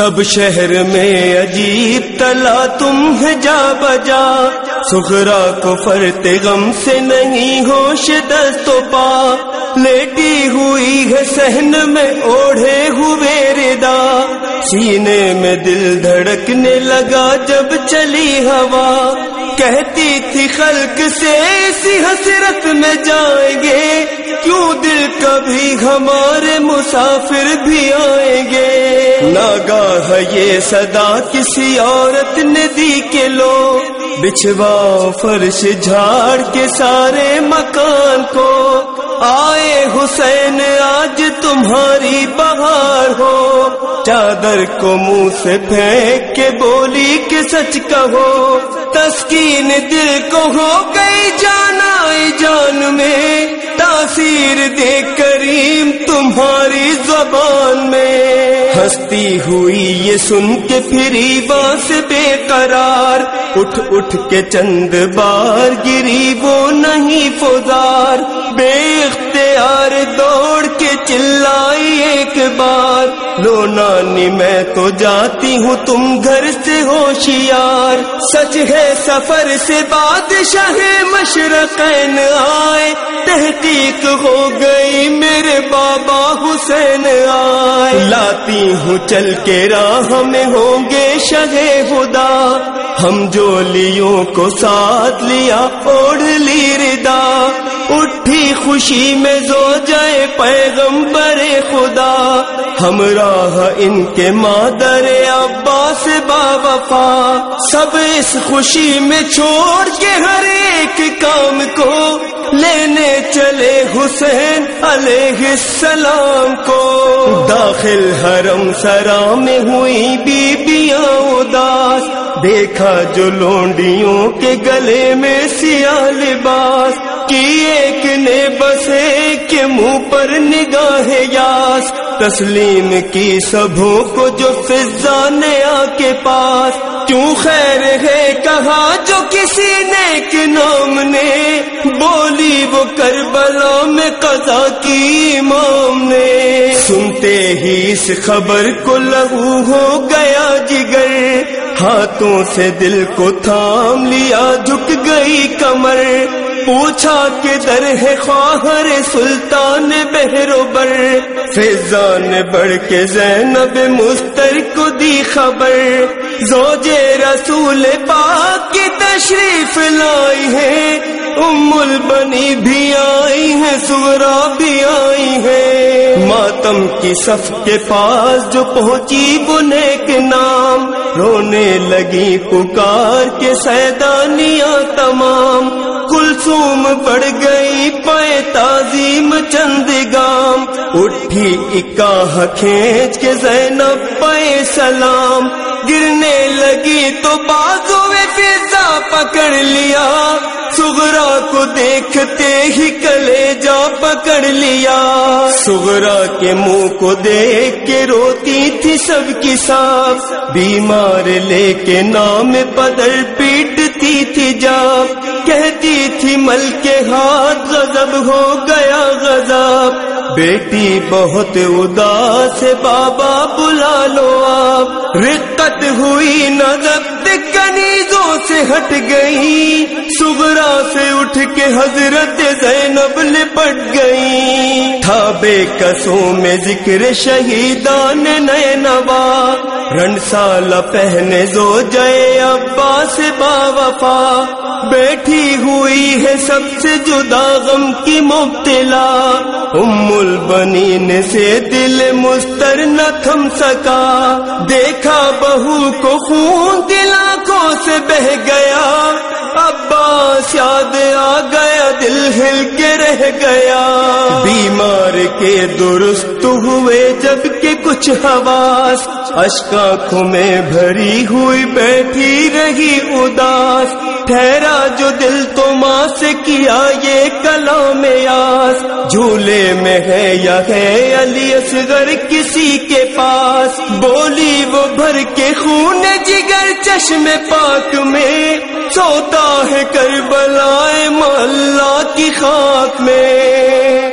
سب شہر میں عجیب تلا تم ہے جا بجا۔ سخرا کو فرت غم سے نہیں ہوش دست پا۔ لیٹی ہوئی ہے سہن میں اوڑھے ہوئے ردا۔ سینے میں دل دھڑکنے لگا جب چلی ہوا۔ کہتی تھی خلق سے اسی حسرت میں جائیں گے۔ کیوں دل کبھی ہمارے مسافر بھی آئیں گے؟ ناگاہ یہ صدا کسی عورت نے دی کے لو بچھوا فرش جھاڑ کے سارے مکان کو۔ آئے حسین، آج تمہاری بہار ہو۔ چادر کو منہ سے پھینک کے بولی کہ سچ کہو۔ تسکین دل کو ہو گئی جانا جان میں۔ تاثیر دے کریم تمہاری زبان میں۔ ہستی ہوئی یہ سن کے پھری باس بے قرار۔ اٹھ اٹھ کے چند بار گری وہ نہیں فوزار بے اختیار دوڑ کے چلائی ایک بار۔ لو نانی میں تو جاتی ہوں تم گھر سے ہوشیار۔ سچ ہے سفر سے بادشاہ مشرقین آئے۔ تحقیق ہو گئی میرے بابا حسین آئے۔ لاتی ہوں چل کے راہ میں ہوں گے شہ خدا۔ ہم جو لیوں کو ساتھ لیا، اوڑھ لی ردا۔ اٹھی خوشی میں زو جائے پیغم برے خدا۔ ہم راہ ان کے مادر عباس با وفا۔ سب اس خوشی میں چھوڑ کے ہر ایک کام کو لینے چلے حسین علیہ السلام کو۔ داخل حرم سرا میں ہوئی بیبیاں اداس۔ دیکھا جو لونڈیوں کے گلے میں سیاہ لباس۔ کی ایک نے بسے کے منہ پر نگاہ یاس۔ تسلیم کی سبوں کو جو فضا نے آ کے پاس۔ کیوں خیر ہے کہا جو کسی نے نام نے۔ بولی وہ کربلا میں قضا کی امام نے۔ سنتے ہی اس خبر کو لہو ہو گیا جگر۔ ہاتھوں سے دل کو تھام لیا جھک گئی کمر۔ پوچھا کہ در ہے خواہر سلطان بہروبر فیضان بڑھ کے زینب مستر کو دی خبر۔ زوج رسول پاک کی تشریف لائی ہے۔ ام البنی بھی آئی ہے سورا بھی آئی ہے ماتم کی صف کے پاس جو پہنچی بنے کے نام، رونے لگی پکار کے سیدانیاں تمام۔ کلسوم پڑ گئی پے تعظیم چند گام۔ اٹھی اکاہ کھینچ کے زینب پے سلام۔ گرنے لگی تو بازو فضا پکڑ لیا۔ سغرا کو دیکھتے ہی کلے جا پکڑ لیا۔ سغرا کے منہ کو دیکھ کے روتی تھی سب کی صاف بیمار لے کے نام پدر پیٹتی تھی جا کہتی تھی مل کے ہاتھ غضب ہو گیا غضب۔ بیٹی بہت اداس بابا بلا لو آپ۔ رقت ہوئی نظر کنیزوں سے ہٹ گئی۔ اٹھ کے حضرت زینب لپٹ گئی۔ تھا بے کسوں میں ذکر شہیدان نئے نوا رن سال پہنے زو جے ابا سے با وفا۔ بیٹھی ہوئی ہے سب سے جدا غم کی مبتلا۔ ام البنین سے دل مستر نہ تھم سکا۔ دیکھا بہو کو خون دل آنکھوں سے بہ گیا۔ عباس یاد ہل کے رہ گیا۔ بیمار کے درست ہوئے جبکہ کچھ حواس۔ اشکا میں بھری ہوئی بیٹھی رہی اداس۔ ٹھہرا جو دل تو ماں سے کیا یہ کلام یاس۔ جھولے میں ہے یا ہے علی اصغر کسی کے پاس۔ بولی وہ بھر کے خون جگر چشم پاک میں۔ سوتا ہے کربلائے محلہ کی خاک میں